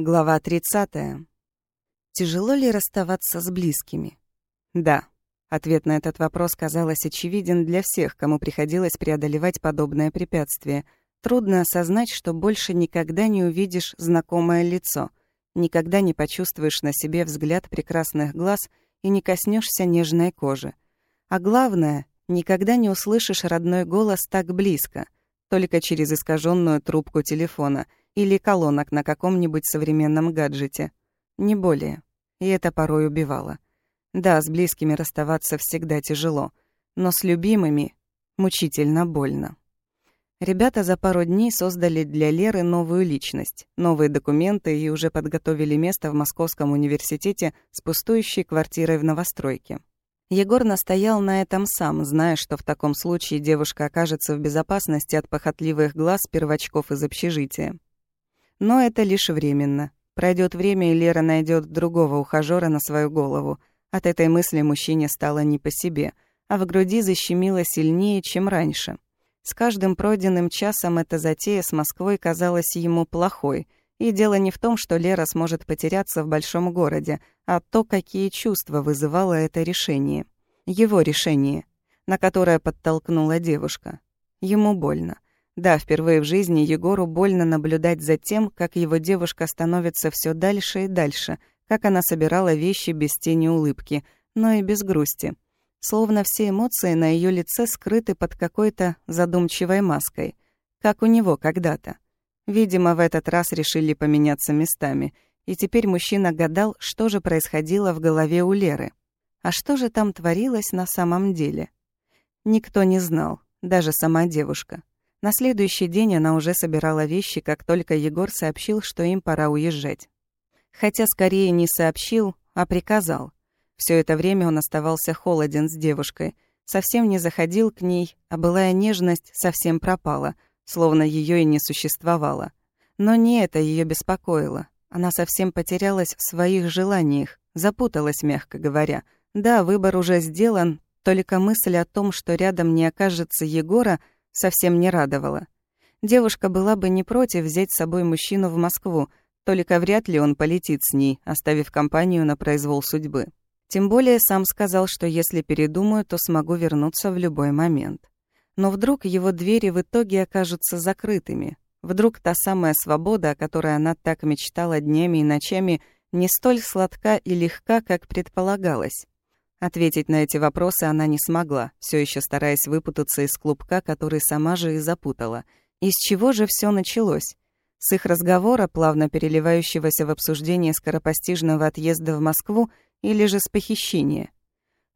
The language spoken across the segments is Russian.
Глава 30. Тяжело ли расставаться с близкими? Да. Ответ на этот вопрос, казалось, очевиден для всех, кому приходилось преодолевать подобное препятствие. Трудно осознать, что больше никогда не увидишь знакомое лицо, никогда не почувствуешь на себе взгляд прекрасных глаз и не коснешься нежной кожи. А главное, никогда не услышишь родной голос так близко, только через искаженную трубку телефона — или колонок на каком-нибудь современном гаджете. Не более. И это порой убивало. Да, с близкими расставаться всегда тяжело, но с любимыми мучительно больно. Ребята за пару дней создали для Леры новую личность, новые документы и уже подготовили место в Московском университете с пустующей квартирой в новостройке. Егор настоял на этом сам, зная, что в таком случае девушка окажется в безопасности от похотливых глаз первочков из общежития. Но это лишь временно. Пройдет время, и Лера найдет другого ухажера на свою голову. От этой мысли мужчине стало не по себе, а в груди защемило сильнее, чем раньше. С каждым пройденным часом эта затея с Москвой казалась ему плохой. И дело не в том, что Лера сможет потеряться в большом городе, а то, какие чувства вызывало это решение. Его решение, на которое подтолкнула девушка. Ему больно. Да, впервые в жизни Егору больно наблюдать за тем, как его девушка становится все дальше и дальше, как она собирала вещи без тени улыбки, но и без грусти. Словно все эмоции на ее лице скрыты под какой-то задумчивой маской, как у него когда-то. Видимо, в этот раз решили поменяться местами, и теперь мужчина гадал, что же происходило в голове у Леры. А что же там творилось на самом деле? Никто не знал, даже сама девушка. На следующий день она уже собирала вещи, как только Егор сообщил, что им пора уезжать. Хотя скорее не сообщил, а приказал. Все это время он оставался холоден с девушкой, совсем не заходил к ней, а былая нежность совсем пропала, словно ее и не существовало. Но не это ее беспокоило. Она совсем потерялась в своих желаниях, запуталась, мягко говоря. Да, выбор уже сделан, только мысль о том, что рядом не окажется Егора — совсем не радовало. Девушка была бы не против взять с собой мужчину в Москву, только вряд ли он полетит с ней, оставив компанию на произвол судьбы. Тем более сам сказал, что если передумаю, то смогу вернуться в любой момент. Но вдруг его двери в итоге окажутся закрытыми. Вдруг та самая свобода, о которой она так мечтала днями и ночами, не столь сладка и легка, как предполагалось. Ответить на эти вопросы она не смогла, все еще стараясь выпутаться из клубка, который сама же и запутала. Из чего же все началось? С их разговора, плавно переливающегося в обсуждение скоропостижного отъезда в Москву, или же с похищения?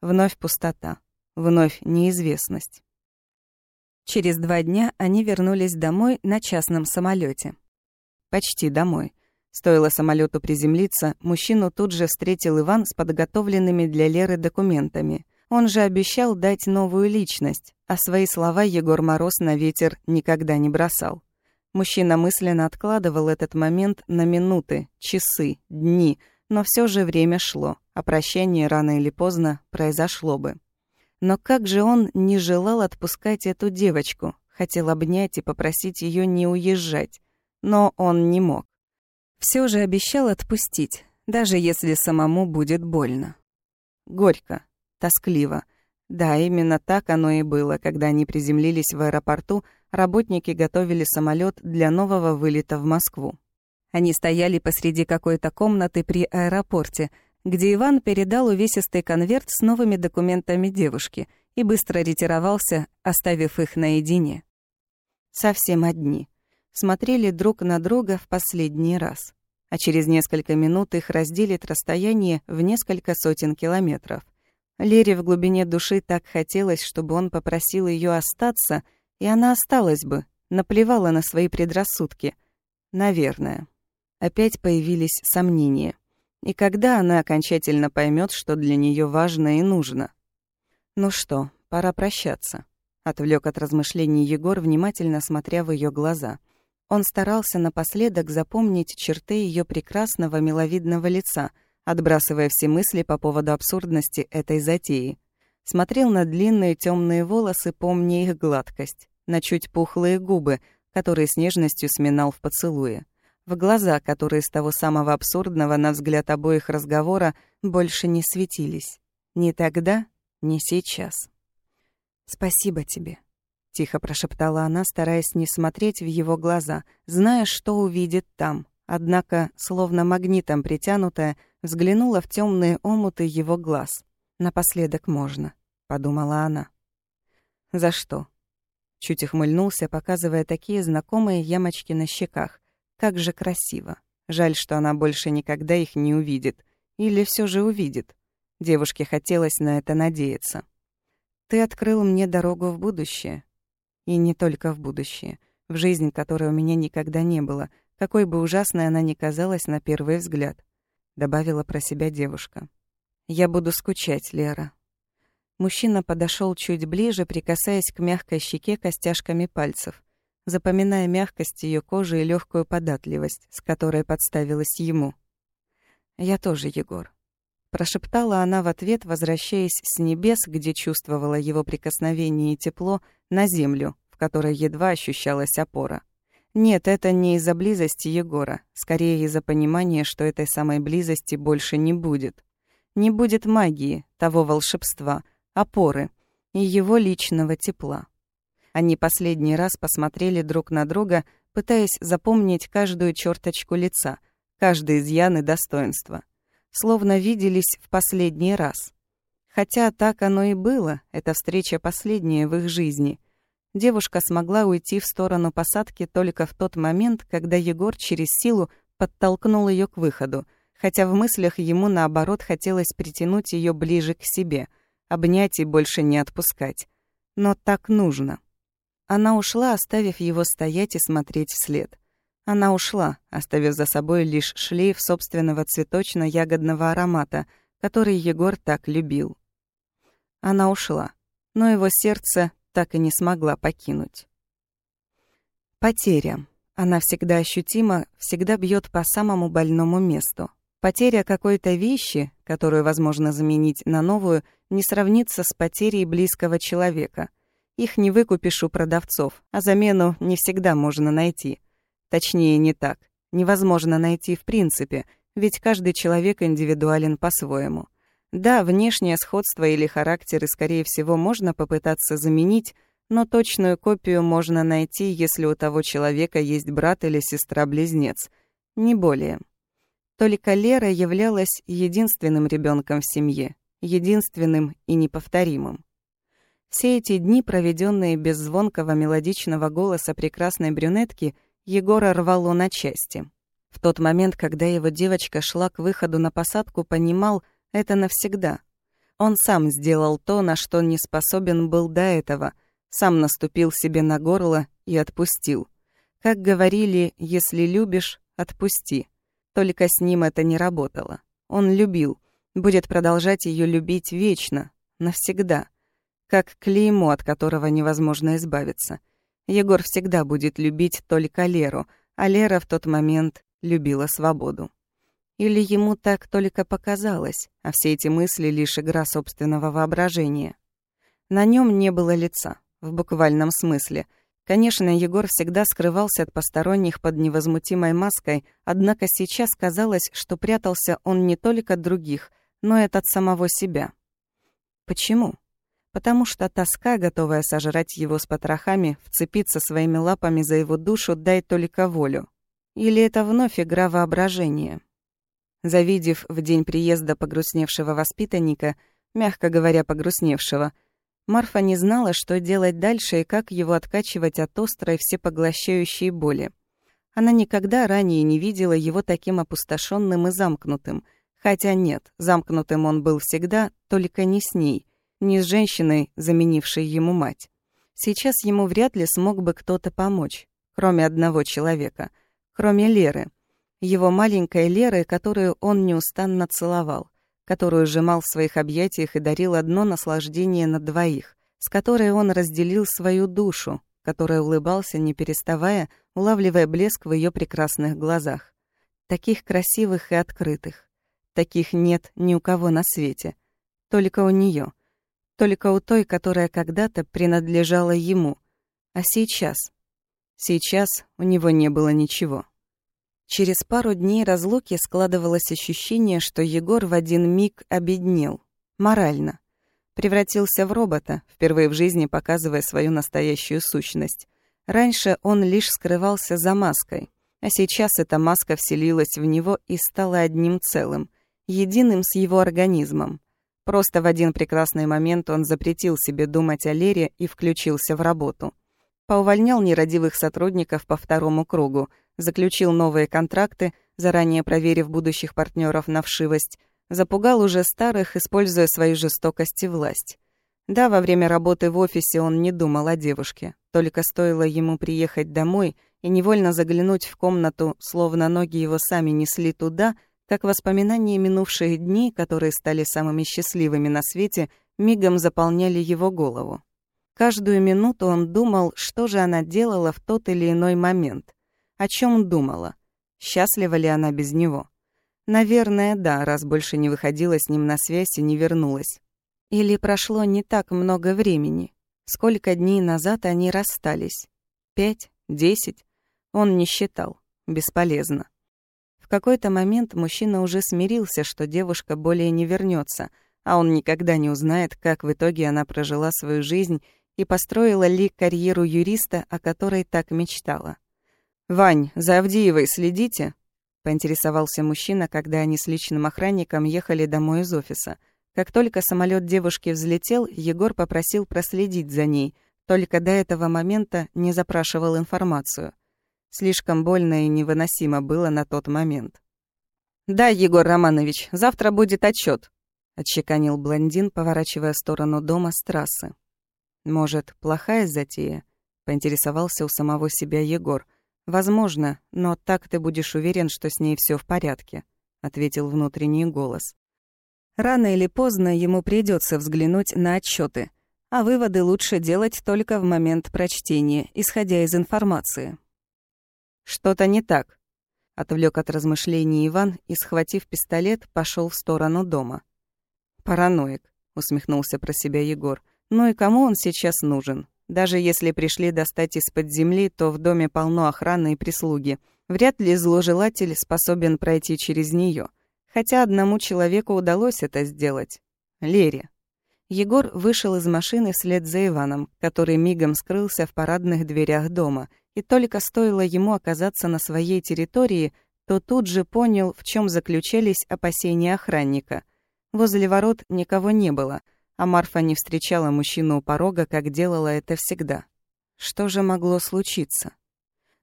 Вновь пустота, вновь неизвестность. Через два дня они вернулись домой на частном самолете. Почти домой. Стоило самолету приземлиться, мужчину тут же встретил Иван с подготовленными для Леры документами. Он же обещал дать новую личность, а свои слова Егор Мороз на ветер никогда не бросал. Мужчина мысленно откладывал этот момент на минуты, часы, дни, но все же время шло, а прощание рано или поздно произошло бы. Но как же он не желал отпускать эту девочку, хотел обнять и попросить ее не уезжать, но он не мог все же обещал отпустить, даже если самому будет больно. Горько, тоскливо. Да, именно так оно и было, когда они приземлились в аэропорту, работники готовили самолет для нового вылета в Москву. Они стояли посреди какой-то комнаты при аэропорте, где Иван передал увесистый конверт с новыми документами девушки и быстро ретировался, оставив их наедине. Совсем одни смотрели друг на друга в последний раз. А через несколько минут их разделит расстояние в несколько сотен километров. Лере в глубине души так хотелось, чтобы он попросил ее остаться, и она осталась бы, наплевала на свои предрассудки. Наверное. Опять появились сомнения. И когда она окончательно поймет, что для нее важно и нужно? Ну что, пора прощаться. Отвлек от размышлений Егор, внимательно смотря в ее глаза — он старался напоследок запомнить черты ее прекрасного миловидного лица, отбрасывая все мысли по поводу абсурдности этой затеи. Смотрел на длинные темные волосы, помня их гладкость, на чуть пухлые губы, которые с нежностью сминал в поцелуе. в глаза, которые с того самого абсурдного, на взгляд обоих разговора, больше не светились. Ни тогда, ни сейчас. «Спасибо тебе», — тихо прошептала она, стараясь не смотреть в его глаза, зная, что увидит там. Однако, словно магнитом притянутая, взглянула в темные омуты его глаз. «Напоследок можно», — подумала она. «За что?» Чуть ухмыльнулся, показывая такие знакомые ямочки на щеках. Как же красиво. Жаль, что она больше никогда их не увидит. Или все же увидит. Девушке хотелось на это надеяться. «Ты открыл мне дорогу в будущее. И не только в будущее. В жизнь, которой у меня никогда не было, какой бы ужасной она ни казалась на первый взгляд», — добавила про себя девушка. «Я буду скучать, Лера». Мужчина подошел чуть ближе, прикасаясь к мягкой щеке костяшками пальцев, запоминая мягкость ее кожи и легкую податливость, с которой подставилась ему. «Я тоже, Егор», — прошептала она в ответ, возвращаясь с небес, где чувствовала его прикосновение и тепло, на землю, в которой едва ощущалась опора. Нет, это не из-за близости Егора, скорее из-за понимания, что этой самой близости больше не будет. Не будет магии, того волшебства, опоры и его личного тепла. Они последний раз посмотрели друг на друга, пытаясь запомнить каждую черточку лица, каждый изъян и достоинство. Словно виделись в последний раз. Хотя так оно и было, эта встреча последняя в их жизни — Девушка смогла уйти в сторону посадки только в тот момент, когда Егор через силу подтолкнул ее к выходу, хотя в мыслях ему, наоборот, хотелось притянуть ее ближе к себе, обнять и больше не отпускать. Но так нужно. Она ушла, оставив его стоять и смотреть вслед. Она ушла, оставив за собой лишь шлейф собственного цветочно-ягодного аромата, который Егор так любил. Она ушла, но его сердце так и не смогла покинуть. Потеря. Она всегда ощутима, всегда бьет по самому больному месту. Потеря какой-то вещи, которую возможно заменить на новую, не сравнится с потерей близкого человека. Их не выкупишь у продавцов, а замену не всегда можно найти. Точнее, не так. Невозможно найти в принципе, ведь каждый человек индивидуален по-своему. Да, внешнее сходство или характеры, скорее всего, можно попытаться заменить, но точную копию можно найти, если у того человека есть брат или сестра-близнец. Не более. Только Лера являлась единственным ребенком в семье, единственным и неповторимым. Все эти дни, проведенные без звонкого мелодичного голоса прекрасной брюнетки, Егора рвало на части. В тот момент, когда его девочка шла к выходу на посадку, понимал, это навсегда. Он сам сделал то, на что не способен был до этого, сам наступил себе на горло и отпустил. Как говорили, если любишь, отпусти. Только с ним это не работало. Он любил, будет продолжать ее любить вечно, навсегда. Как клеймо, от которого невозможно избавиться. Егор всегда будет любить только Леру, а Лера в тот момент любила свободу. Или ему так только показалось, а все эти мысли — лишь игра собственного воображения. На нем не было лица, в буквальном смысле. Конечно, Егор всегда скрывался от посторонних под невозмутимой маской, однако сейчас казалось, что прятался он не только от других, но и от самого себя. Почему? Потому что тоска, готовая сожрать его с потрохами, вцепиться своими лапами за его душу, дай только волю. Или это вновь игра воображения? Завидев в день приезда погрустневшего воспитанника, мягко говоря, погрустневшего, Марфа не знала, что делать дальше и как его откачивать от острой всепоглощающей боли. Она никогда ранее не видела его таким опустошенным и замкнутым. Хотя нет, замкнутым он был всегда, только не с ней, не с женщиной, заменившей ему мать. Сейчас ему вряд ли смог бы кто-то помочь, кроме одного человека, кроме Леры — его маленькой Леры, которую он неустанно целовал, которую сжимал в своих объятиях и дарил одно наслаждение на двоих, с которой он разделил свою душу, которая улыбался, не переставая, улавливая блеск в ее прекрасных глазах. Таких красивых и открытых. Таких нет ни у кого на свете. Только у нее, Только у той, которая когда-то принадлежала ему. А сейчас? Сейчас у него не было ничего. Через пару дней разлуки складывалось ощущение, что Егор в один миг обеднел. Морально. Превратился в робота, впервые в жизни показывая свою настоящую сущность. Раньше он лишь скрывался за маской, а сейчас эта маска вселилась в него и стала одним целым, единым с его организмом. Просто в один прекрасный момент он запретил себе думать о Лере и включился в работу. Поувольнял нерадивых сотрудников по второму кругу – заключил новые контракты, заранее проверив будущих партнеров на вшивость, запугал уже старых, используя свою жестокость и власть. Да, во время работы в офисе он не думал о девушке. Только стоило ему приехать домой и невольно заглянуть в комнату, словно ноги его сами несли туда, как воспоминания минувших дней, которые стали самыми счастливыми на свете, мигом заполняли его голову. Каждую минуту он думал, что же она делала в тот или иной момент. О чем думала? Счастлива ли она без него? Наверное, да, раз больше не выходила с ним на связь и не вернулась. Или прошло не так много времени. Сколько дней назад они расстались? Пять? Десять? Он не считал. Бесполезно. Какой-то момент мужчина уже смирился, что девушка более не вернется, а он никогда не узнает, как в итоге она прожила свою жизнь и построила ли карьеру юриста, о которой так мечтала. «Вань, за Авдеевой следите?» — поинтересовался мужчина, когда они с личным охранником ехали домой из офиса. Как только самолет девушки взлетел, Егор попросил проследить за ней, только до этого момента не запрашивал информацию. Слишком больно и невыносимо было на тот момент. «Да, Егор Романович, завтра будет отчет, отчеканил блондин, поворачивая сторону дома с трассы. «Может, плохая затея?» — поинтересовался у самого себя Егор — «Возможно, но так ты будешь уверен, что с ней все в порядке», — ответил внутренний голос. Рано или поздно ему придется взглянуть на отчеты, а выводы лучше делать только в момент прочтения, исходя из информации. «Что-то не так», — отвлек от размышлений Иван и, схватив пистолет, пошел в сторону дома. «Параноик», — усмехнулся про себя Егор. «Ну и кому он сейчас нужен? Даже если пришли достать из-под земли, то в доме полно охраны и прислуги. Вряд ли зложелатель способен пройти через нее. Хотя одному человеку удалось это сделать. Лере. Егор вышел из машины вслед за Иваном, который мигом скрылся в парадных дверях дома, и только стоило ему оказаться на своей территории, то тут же понял, в чем заключались опасения охранника. Возле ворот никого не было — а Марфа не встречала мужчину у порога, как делала это всегда. Что же могло случиться?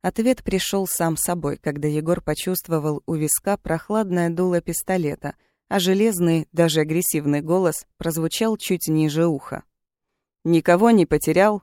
Ответ пришел сам собой, когда Егор почувствовал у виска прохладное дуло пистолета, а железный, даже агрессивный голос прозвучал чуть ниже уха. «Никого не потерял?